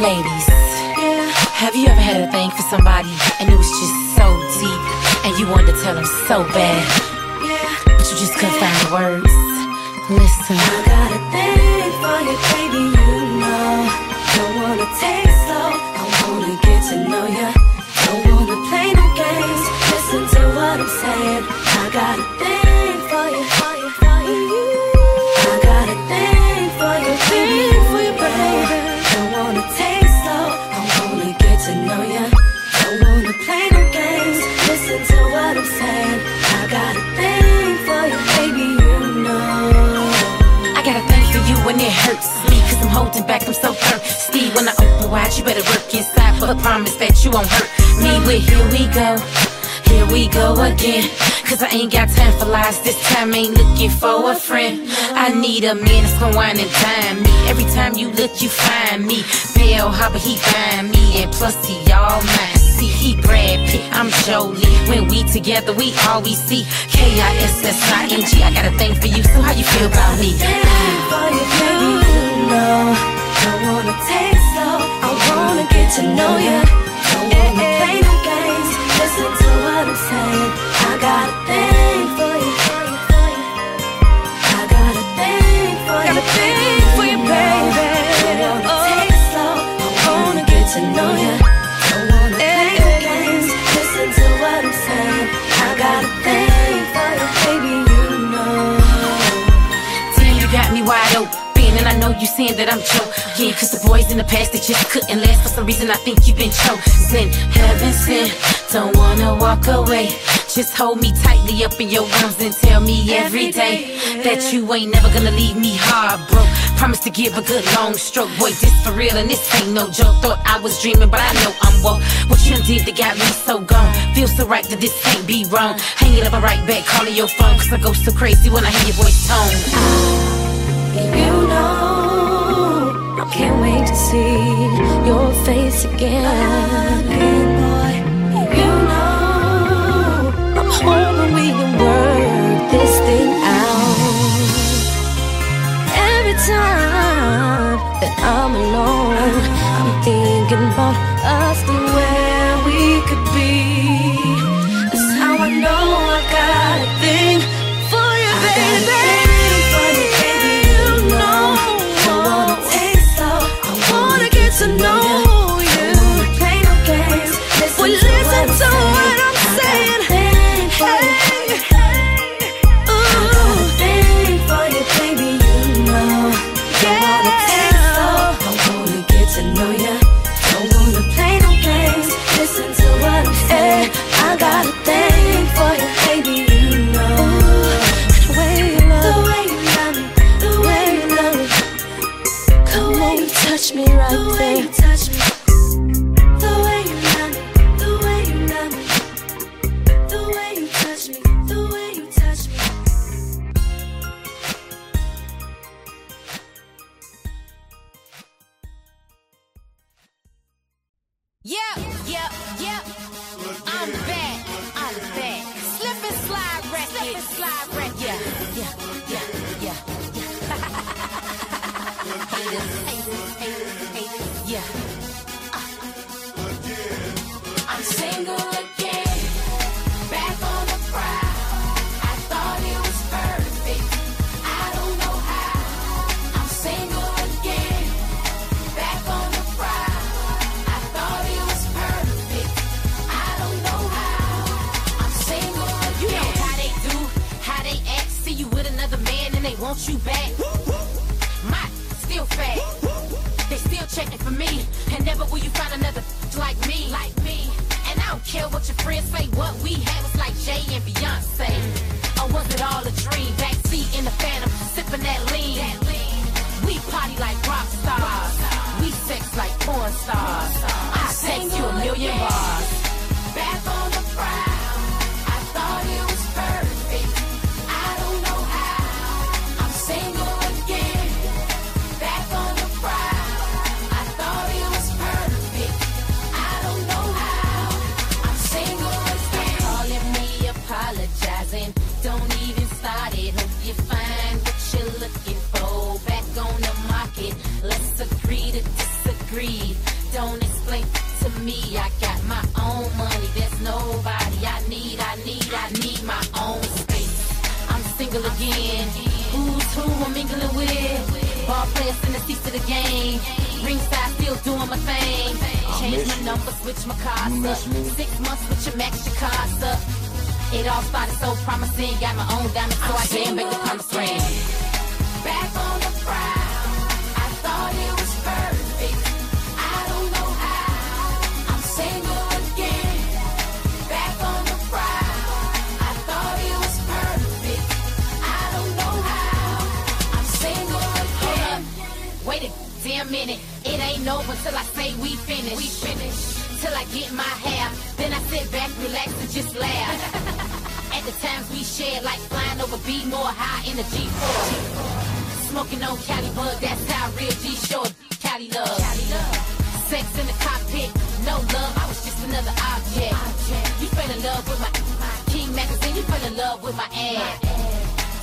Ladies, have you ever had a thing for somebody and it was just so deep and you wanted to tell them so bad, but you just couldn't find the words? Listen. I got a thing for you, baby, you know. Don't wanna take slow, I wanna get to know ya. Don't wanna play no games, listen to what I'm saying. I got a Holding back, I'm so thirsty. When I open wide, you better work inside, but promise that you won't hurt me. With here we go, here we go again. Cause I ain't got time for lies, this time ain't looking for a friend. I need a man that's gonna wine and dine me. Every time you look, you find me. Bill Hopper, he find me, and plus he all mine. See, he Brad Pitt, I'm Jolie. When we together, we always see K-I-S-S-I-N-G. I got a thing for you, so how you feel about me? for you, baby, you know. Don't wanna take slow, I wanna get to know ya. Don't wanna play no games, listen to what I'm saying. You saying that I'm joking. Cause the boys in the past, they just couldn't last. For some reason, I think you've been chosen. Heaven sent, don't wanna walk away. Just hold me tightly up in your arms and tell me every day that you ain't never gonna leave me hard, bro. Promise to give a good long stroke. Boy, this for real and this ain't no joke. Thought I was dreaming, but I know I'm woke. What you done did that got me so gone. Feel so right that this can't be wrong. Hang it up, I right back, calling your phone. Cause I go so crazy when I hear your voice tone. You know, I can't wait to see your face again. Boy, you know, we work this thing out. Every time that I'm alone, touch me right the there. Care what your friends say. What we had was like Jay and Beyonce. Game. Ringside still doing my thing. Change my number, switch my cards up. Six months with your max, your cards up. It all started so promising. Got my own diamond, so I can make the promise ring. Over till I say we finish. We finish. Till I get my half. Then I sit back, relax, and just laugh. At the times we shared, like flying over B more high in the G4. Smoking on Cali bud, that's how real G short Cali love. Sex in the cockpit, no love, I was just another object. You fell in love with my King magazine, you fell in love with my ad.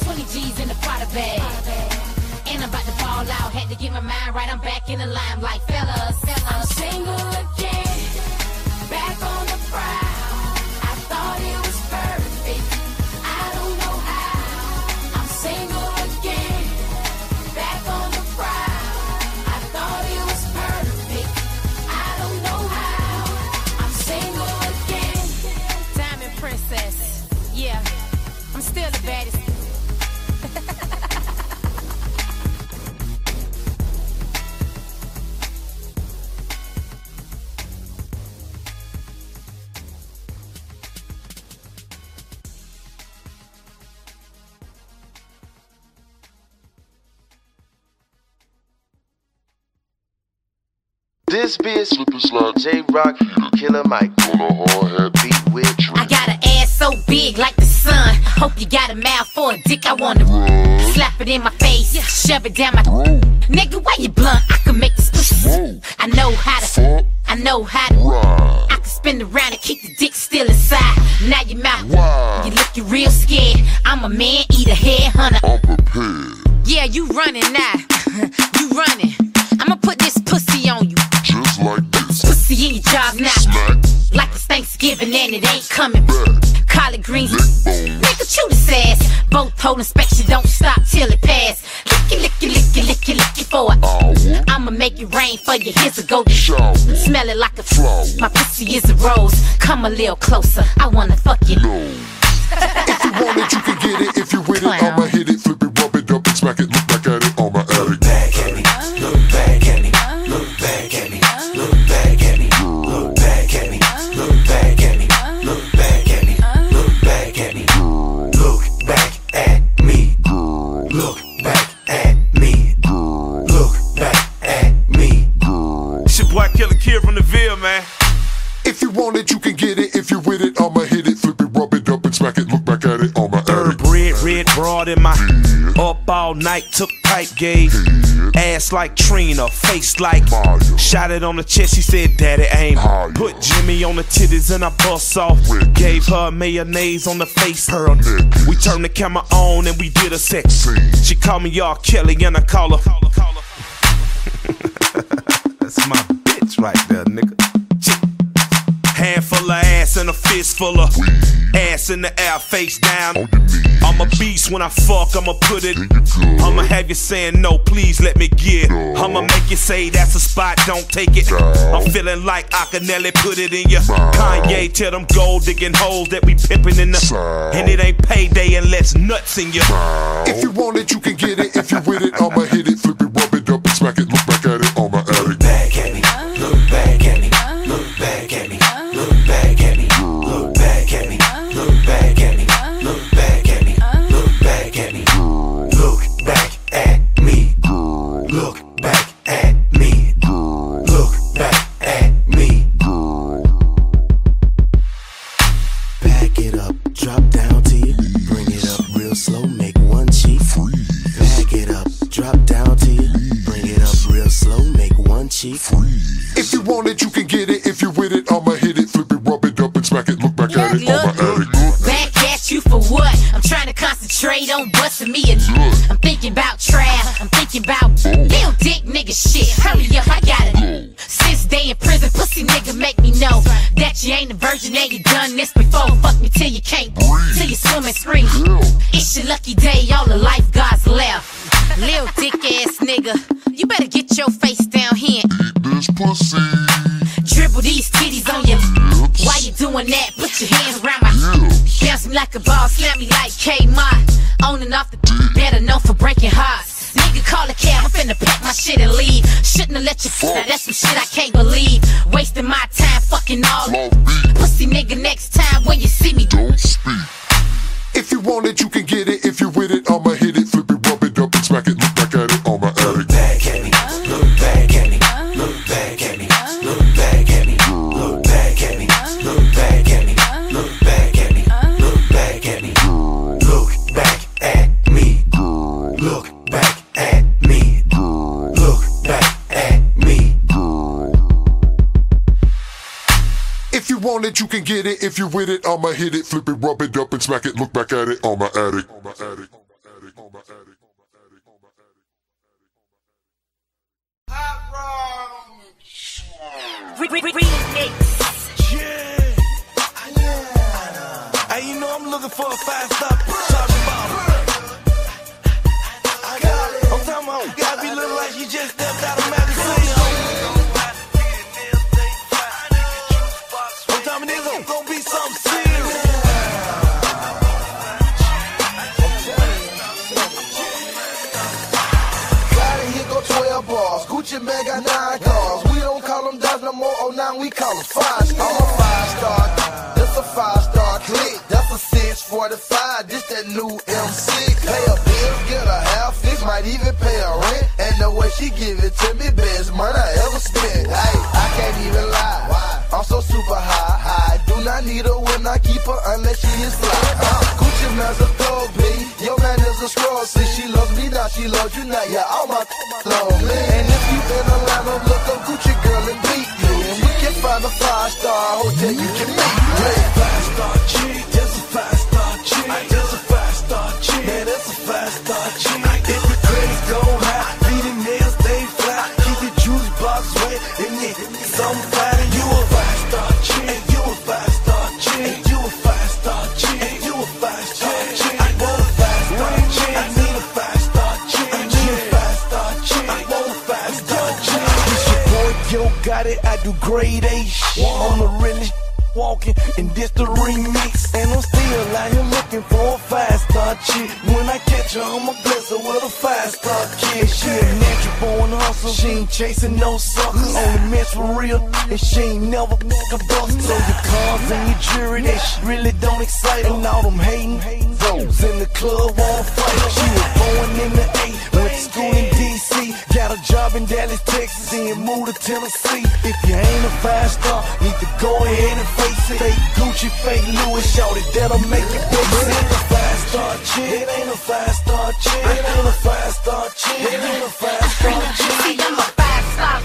20 G's in the Prada bag. And I'm about to fall out, had to get my mind right, I'm back in the limelight, fellas. I'm single again, This be a slipper slide. J Rock, Killer Mike. On a hard hat beat with I got an ass so big like the sun. Hope you got a mouth for a dick. I wanna Run. slap it in my face, shove it down my throat. Nigga, why you blunt? I can make this pussy. I know how to. I know how to. I can spin around and keep the dick still inside. Now your mouth, you looking real scared. I'm a man eater, head hunter. I'm prepared, Yeah, you running now. you running. I'ma put this pussy on you. just like this. Pussy in your jaws now. Smack, Like it's Thanksgiving and it ain't coming. back, Collard greens. Nigga, chew this ass. Both hole inspection don't stop till it pass. Licky, licky, licky, licky, licky for it. Hour, I'ma make it rain for you. Here's a golden shower, Smell it like a Flower. My pussy is a rose. Come a little closer. I wanna fuck you. no. If you want it, you can get it. If you with it, I'ma hit it, flip it, rub it up, and smack it. Look back at it flip it, rub it up, and smack it. Look back at it on my Third attic. bread, red broad in my up all night, took pipe gauge. Ass like Trina, face like Mario. Shot it on the chest, she said, Daddy aim. Mario. Put Jimmy on the titties and I bust off. Wicked. Gave her mayonnaise on the face. Her. We turned the camera on and we did a sex. Scene. She called me R. Kelly and I call her. That's my bitch right there, nigga. Handful of ass and a fist full of ass in the air, face down. On your knees. I'm a beast when I fuck, I'ma put it. Then you good. I'ma have you saying no, please let me get. No. I'ma make you say that's a spot, don't take it. No. I'm feeling like Akinelli put it in you. No. Kanye tell them gold digging holes that we pimping in the. So. And it ain't payday unless nuts in you. If you want it, you can get it. If you with it, I'ma hit it, flip it, rub it up, and smack it. Look it make freeze. If you want it, you can get it. If you with it, I'ma hit it, flip it, rub it up, and smack it. Look back at it Look, on my attic. Back at you for what? I'm trying to concentrate on busting me a I'm thinking about trap. I'm thinking about little dick nigga shit. Hurry up, I gotta. Since day day in prison. Pussy nigga make me know that you ain't a virgin and you done this before. Fuck me till you can't, till you swim and scream. It's your lucky day, pussy. Dribble these titties on your you. Why you doing that? Put your hands around my Yeah. Bounce me like a ball, slam me like K-Mod. On and off the mm. better known for breaking hearts. Nigga call a cab, I'm finna pack my shit and leave. Shouldn't have let you f- now that's some shit I can't believe. Wasting my time fucking all Love. Pussy nigga next time when you see me. Don't speak. If you want it, you can get it. If you're with it, I'ma hit it, flip it, it, you can get it. If you with it, I'ma hit it, flip it, rub it up, and smack it. Look back at it on my attic. On my attic. On my attic. On my attic. Re- re- remix. Yeah. Hey, you know I'm looking for a fast stop. Talking about. I got it. I'm talking about. You gotta be looking like you just stepped out of Nine cars. We don't call them dots no more. Oh, now we call them five star. I'm a five star. This a five star click. That's a 645. This that new M6. Pay a bill, get a half fix. Might even pay a rent. And the way she give it to me, best money I ever spent. Hey, I can't even lie. I'm so super high. I do not need her when I keep her unless she is fly. Uh, Gucci Mane's a thug, B. Your man is a scroll. See, she loves me now, she loves you now. Yeah, all my love me. And if you in Atlanta, look up Gucci girl and beat me. And we can find a five star hotel you can meet me. Five star chick, just a five star chick. That's a five star chick. Man, that's a five star chick. If your credit go high, it. I do grade A shit. On the realest walking, and this the remix. And I'm still out here looking for a five star chick. When I catch her, I'ma bless her with a five star kid. She a natural born hustle, she ain't chasing no suckers. Only mess for real, and she ain't never a bust. So your cars and your jewelry, that shit really don't excite her. And all them hating those in the club wanna fight. She was born in the 8, went to school in DC, got a job in Dallas, Texas, and moved to Tennessee. If you ain't a five star, need to go ahead and face it. Fake Gucci, fake Louis, shout it, that'll make it big. It ain't a five star chick, it ain't a five star chick, it ain't a five star chick, it ain't a five star chick. See, I'm a five star.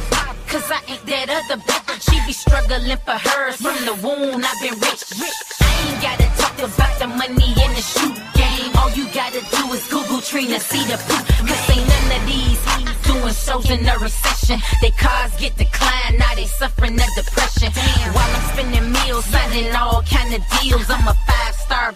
Cause I ain't that other bitch. She be struggling for hers from the wound. I've been rich. I ain't gotta talk about the money in the game. All you gotta do is Google Trina, see the proof. Cause ain't none of these doing shows in a recession. They cars get declined, now they suffering the depression. While I'm spending meals, signing all kind of deals. I'm a five star,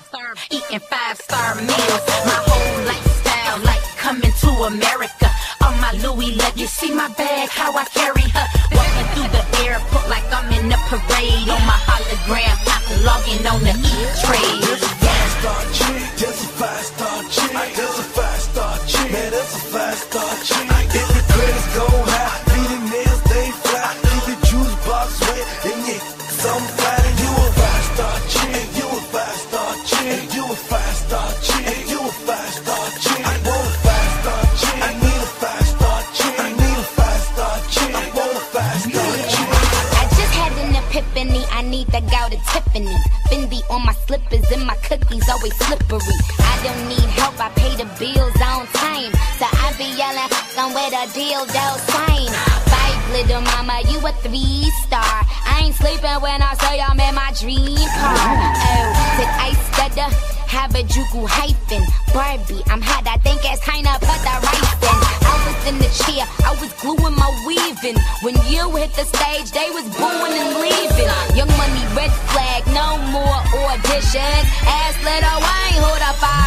eating five star meals. My whole lifestyle, like coming to America. On my Louis luggage, see my bag, how I carry her. Walking through the airport like I'm in a parade. On my hologram, logging on the E-Trade. That's That's a five star chick. Man, that's a five star chick. If your credits go high, nails stay fly. Keep your juice box wet, and yeah, some. And you a five star chick. You a five star chick. You a five star chick. You a five star chick. I want a five star chick. I need a five star chick. I need a five star chick. I want a five star chick. I just had an epiphany. I need to go to Tiffany. Fendi on my slippers and my cookies always slippery. I don't need help. I pay the bills on time. So I be yelling, I'm with a dildo sign. Five little mama, you a three star. I ain't sleeping when I say I'm in my dream car. Oh, did I stutter? Harajuku hyphen. Barbie, I'm hot. I think it's to put the rice in. Was in the chair, I was gluing my weaving. When you hit the stage, they was booing and leaving. Young money, red flag, no more auditions. Ass little, I ain't hold a five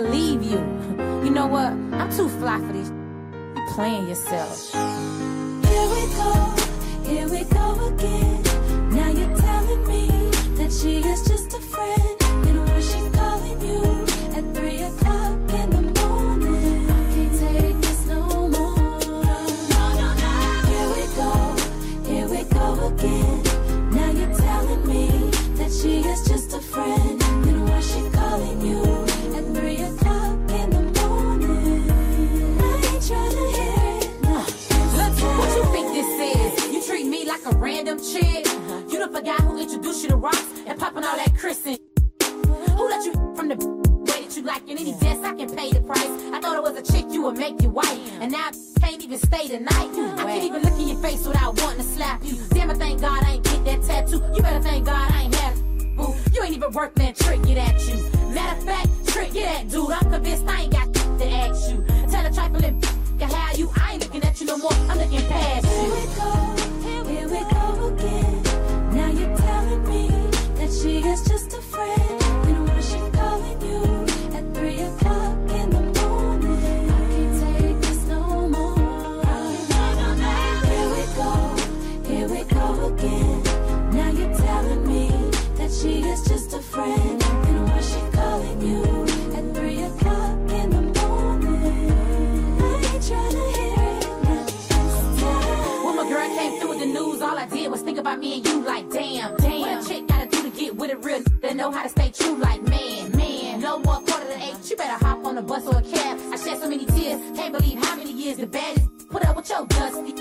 believe you. You know what? I'm too fly for this. You playing yourself. Here we go, here we go again. Now you're telling me that she is just a friend. Like a random chick. You the guy who introduced you to rocks and popping all that Chris Who let you from the way that you like and any dance I can pay the price. I thought it was a chick you would make you white, and now I can't even stay the night. I can't even look in your face without wanting to slap you. Damn, I thank God I ain't get that tattoo. You better thank God I ain't had it. Boo, you ain't even worked that trick, get at you. Matter of fact, trick, get at dude. I'm convinced I ain't got to ask you. Tell a trifling can have you. I ain't looking at you no more. I'm looking past you. Go, go again. Now you're telling me that she is just a friend. Did was think about me and you like, damn, damn. What a chick gotta do to get with a real that know how to stay true like, man, man. No more quarter to eight, you better hop on a bus or a cab. I shed so many tears, can't believe how many years the baddest put up with your dusty.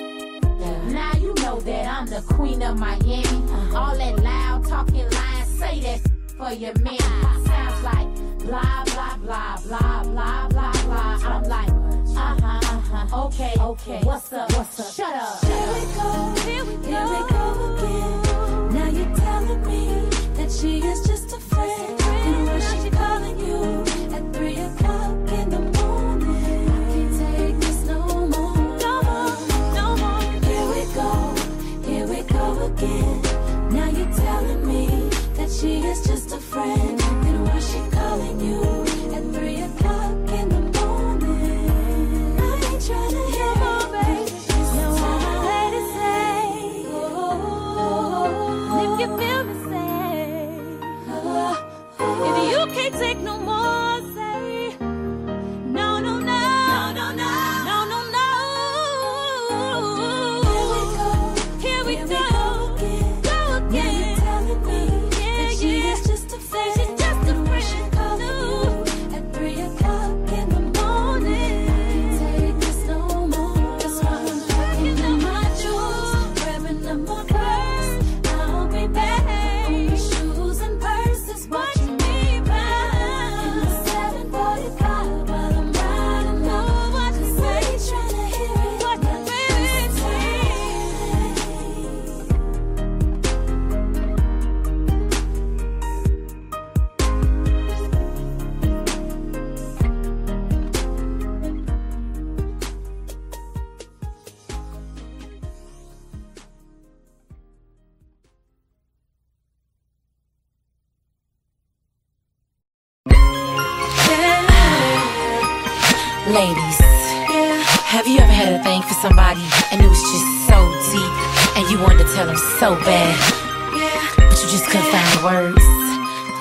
Now you know that I'm the queen of Miami. Uh-huh. All that loud talking lines, say that for your man. Sounds like blah blah blah blah blah. Okay, okay. What's up? What's up? Shut up. Here we go, here we go, again. Now you're telling me that she is just a friend. And why she calling you at three o'clock in the morning? I can't take this no more. No more, no more. Here we go, here we go again. Now you're telling me that she is just a friend.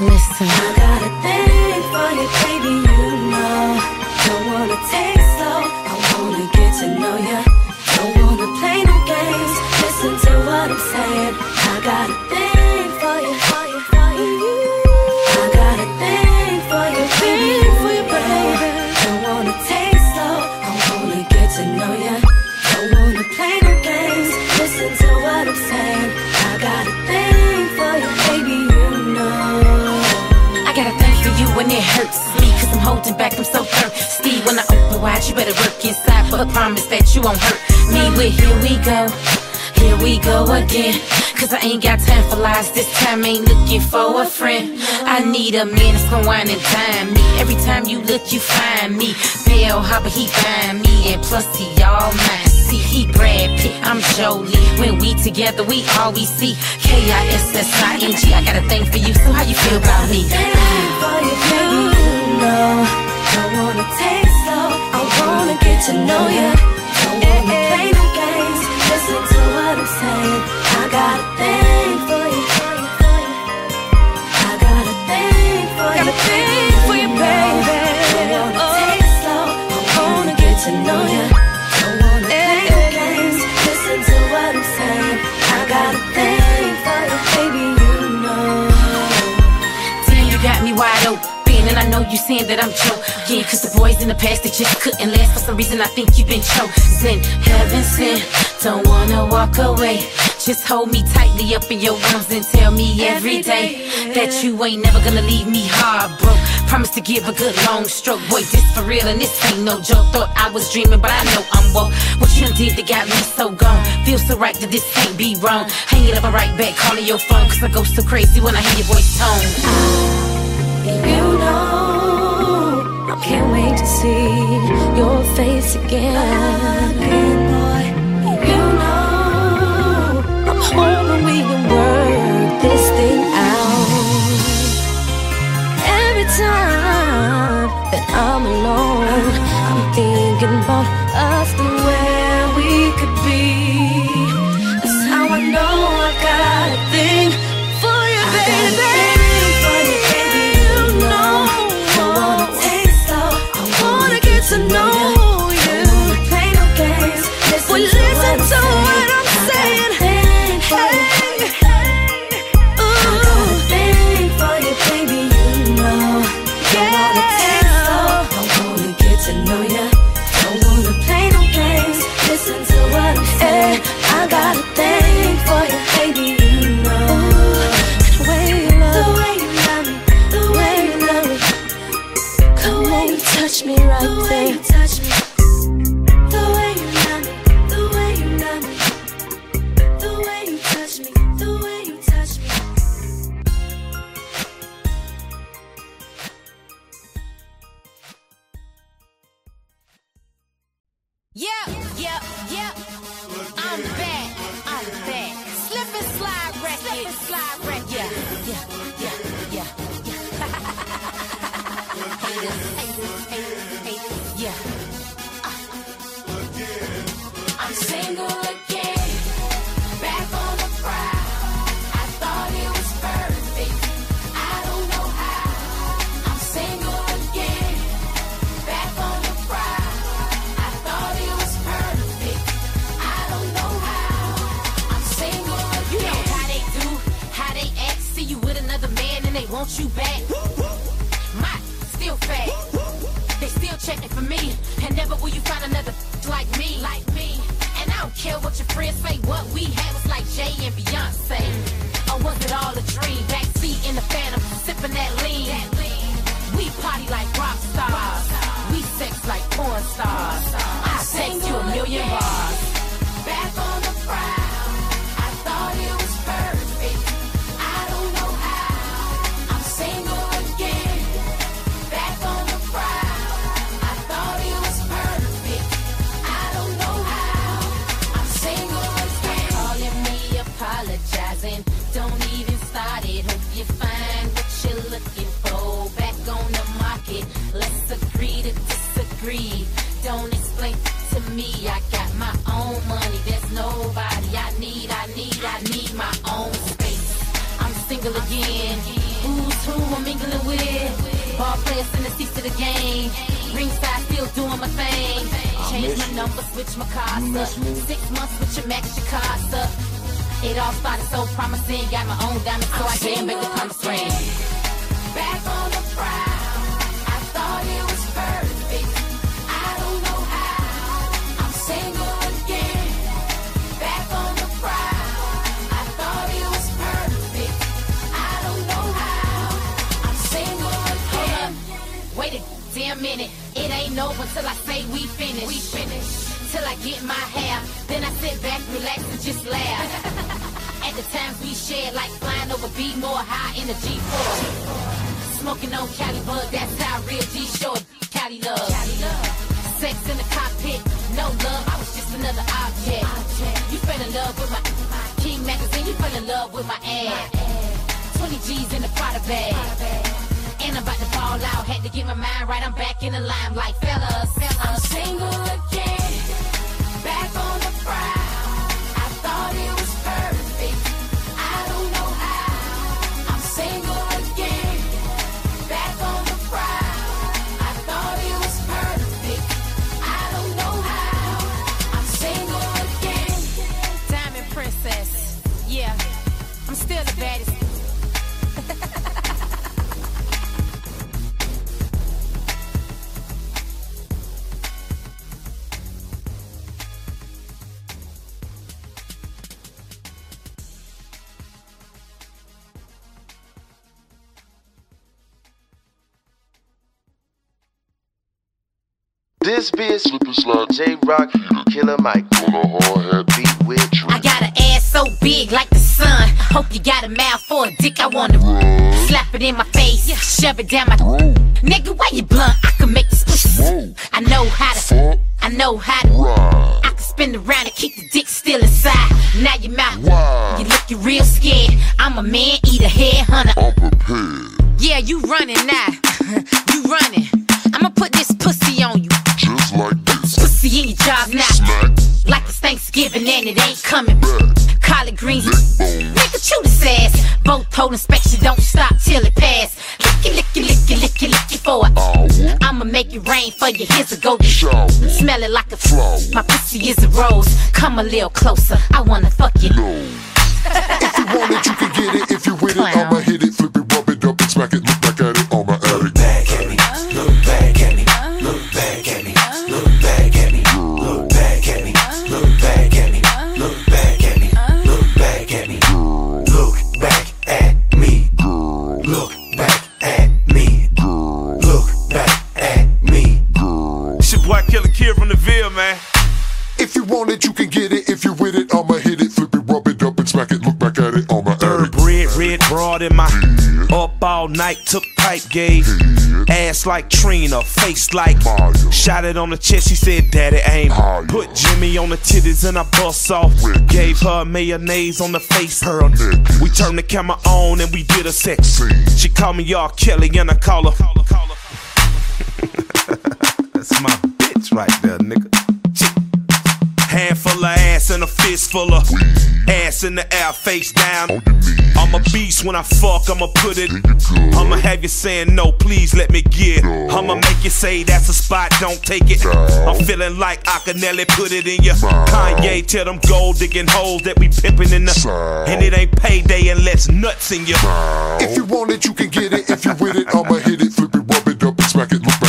Listen. I got a thing for you, baby, you know. Don't wanna take slow, I wanna get to know ya. Don't wanna play no games, listen to what I'm saying. I got a thing holding back, I'm so thirsty. When I open wide, you better work inside, but promise that you won't hurt me. With here we go, here we go again. Cause I ain't got time for lies, this time ain't looking for a friend. I need a man that's gonna wine and dine me. Every time you look, you find me. Bell hopper, he find me, and plus he all mine. See, he Brad Pitt, I'm Jolie. When we together, we always see K-I-S-S-I-N-G. I got a thing for you, so how you feel about me? for you, baby, know. Don't wanna take slow. I wanna get to know you. That I'm joking. Cause the boys in the past, they just couldn't last. For some reason, I think you've been chosen. Heaven sent, don't wanna walk away. Just hold me tightly up in your arms and tell me every day that you ain't never gonna leave me hard, bro. Promise to give a good long stroke. Boy, this for real and this ain't no joke. Thought I was dreaming, but I know I'm woke. What you done did that got me so gone. Feel so right that this can't be wrong. Hang it up and right back, calling your phone. Cause I go so crazy when I hear your voice tone. You know, I can't wait to see your face again. You know, we can work this thing out. Every time that I'm alone, I'm thinking about million I'm single again. Who's who I'm mingling with? Ball players in the seats of the game. Ringside still doing my thing. Change my number, switch my up. Six months with your max, your up. It all started so promising. Got my own diamond, so I came back to promise ring. Minute, it ain't over till I say we finish. We finish. Till I get my hair, then I sit back, relax, and just laugh. At the times we shared, like flying over B more high in the G4. Smoking on Cali bud, that's how real G short Cali love. Cali love. Sex in the cockpit, no love, I was just another object. You fell in love with my King magazine, you fell in love with my ad. 20 G's in the Prada bag. And I'm about to fall out, had to get my mind right, I'm back in the limelight, fellas. fellas. I'm single again, This be a slip and slide. J Rock, Killer Mike. On a hard head beat with Tree. I got an ass so big like the sun. Hope you got a mouth for a dick. I wanna slap it in my face, shove it down my throat. Nigga, why you blunt? I can make this pussy. I know how to. Fuck. I know how to. I can spin around and keep the dick still inside. Now your mouth, you looking real scared. I'm a man eater, head hunter. I'm prepared, Yeah, you running now. you running. I'ma put this pussy this. Pussy in your jaws now. Like it's Thanksgiving and it ain't coming. Collard greens, nigga, chew this ass. Both pole inspection don't stop till it pass. Licky, licky, licky, licky, licky for it. I'ma make it rain for you. Here's a golden shower, Smell it like a flower. My pussy is a rose. Come a little closer. I wanna fuck you. No. if you want it, you can get it. If you with it, I'ma hit it, flip it, rub it up and smack it. It it. Look back at it on my Third attic. bread, red broad in my up all night, took pipe gauge. Ass like Trina, face like Maya. Shot it on the chest, she said, Daddy aim. Maya. Put Jimmy on the titties and I bust off. Rick. Gave her mayonnaise on the face. Her necklace. We turned the camera on and we did a sex. Scene. She called me R. Kelly and I call her. That's my bitch right there, nigga. Handful of ass and a fistful of ass in the air, face down. Oh, On your knees. I'm a beast when I fuck, I'ma put it. Then you good. I'ma have you saying no, please let me get. I'ma make you say that's a spot, don't take it. I'm feeling like I can Akinelli put it in you. Kanye tell them gold digging holes that we pimping in the. And it ain't payday unless nuts in you. If you want it, you can get it. If you with it, I'ma hit it, flip it, rub it up and smack it. Look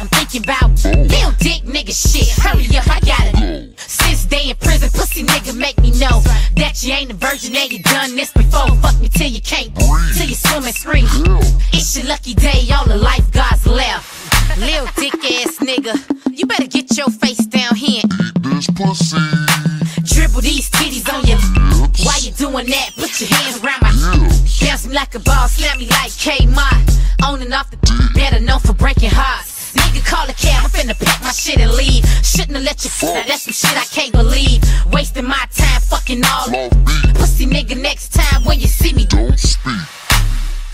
I'm thinking about little dick nigga shit. Hurry up, I gotta. Since day in prison, pussy nigga make me know that you ain't a virgin and you done this before. Fuck me till you can't, till you swim and scream. It's your lucky day, all the life God's left. Lil dick ass nigga, you better get your face down here. Eat this pussy. Dribble these titties on your you. Why you doing that? Put your hands around my Hips. Bounce me like a ball, slam me like K-Mott. On and off the better known for breaking hearts. Nigga call a cab, I'm finna pack my shit and leave. Shouldn't have let you f- now that's some shit I can't believe. Wasting my time fucking all Love. Pussy nigga next time when you see me. Don't speak.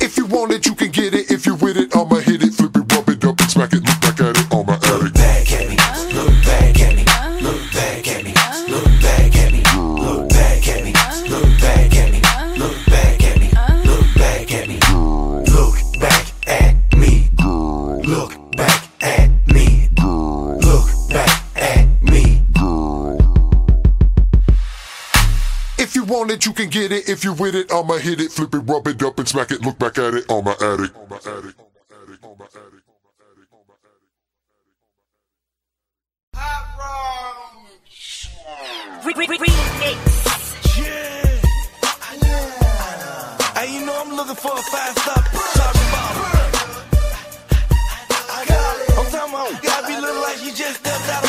If you want it, you can get it. If you with it, I'ma hit it, flip it, rub it up and smack it. Look back at it on my attic. Back back at me. If you want it, you can get it. If you with it, I'ma hit it, flip it, rub it up and smack it. Look back at it on my attic. On my attic. On my attic. Yeah. Hey, you know I'm looking for a fast stop. Talking about. It. I'm talking about. Gotta be looking like you just stepped out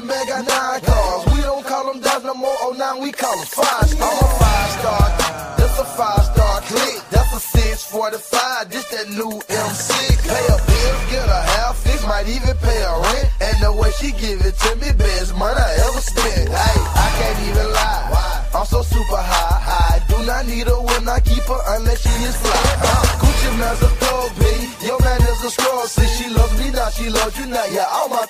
man got nine cars. We don't call them dots no more. Oh, now we call them five stars. I'm a five star. That's a five star click. That's a 645. This that new M6. Pay a bill, get a half fix. Might even pay a rent. And the way she give it to me, best money I ever spent. Hey, I can't even lie. I'm so super high. I do not need her when I keep her unless she is fly. Uh, Gucci Mane's a thug, B. Your man is a scroll. See, she loves me now, she loves you now. Yeah, all my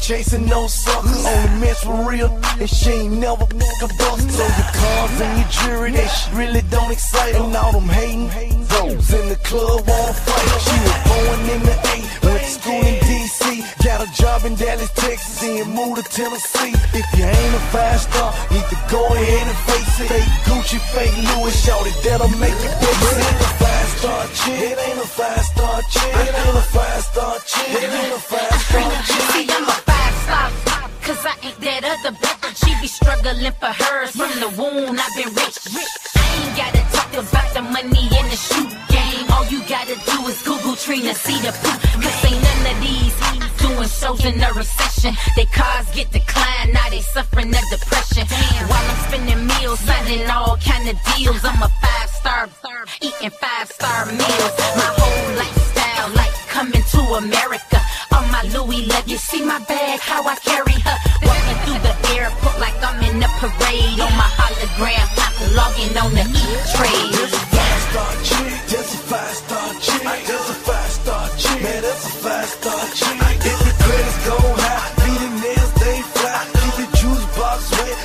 chasing no suckers. Only mess for real, and she ain't never fuck a bust. So your cars and your jewelry, they sh- really don't excite her. And all them hating, those in the club wanna fight. She was born in the A, went to school in DC. Got a job in Dallas, Texas, and moved to Tennessee. If you ain't a five star, need to go ahead and face it. Fake Gucci, fake Louis, shout it, that'll make you big. It ain't a five star chick. It ain't a five star chick. It ain't a five star chick. It ain't a five star chick. That other bitch. She be struggling for hers from the womb, I've been rich. I ain't gotta talk about the money in the shoot game. All you gotta do is Google Trina, see the poop. Cause ain't none of these doing shows in a recession. They cars get declined, now they suffering of depression. While I'm spending meals, signing all kind of deals. I'm a five star, eating five star meals. My whole lifestyle, like coming to America. On my Louis you see my bag, how I carry her. Walking through the airport like I'm in a parade. On my hologram, logging on the E-Trade. Five star chick, a five star chick. A five star chick. Man, that's a five star chick. If your credits go high, the nails, they fly. Keep your juice box wet,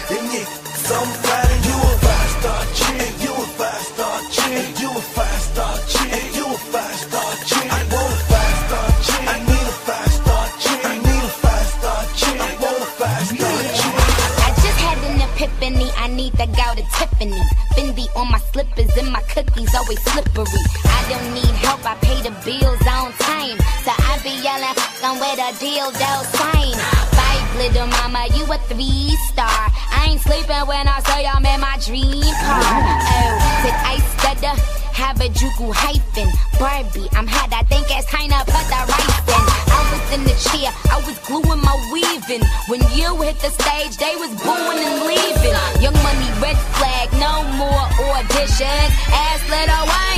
dildo sign. Five little mama, you a three star. I ain't sleeping when I say I'm in my dream car. Oh, did I stutter? Harajuku hyphen. Barbie, I'm hot. I think it's kinda put the rice in. I was in the chair, I was gluing my weaving. When you hit the stage, they was booing and leaving. Young money, red flag, no more auditions. Ass Lil Wayne,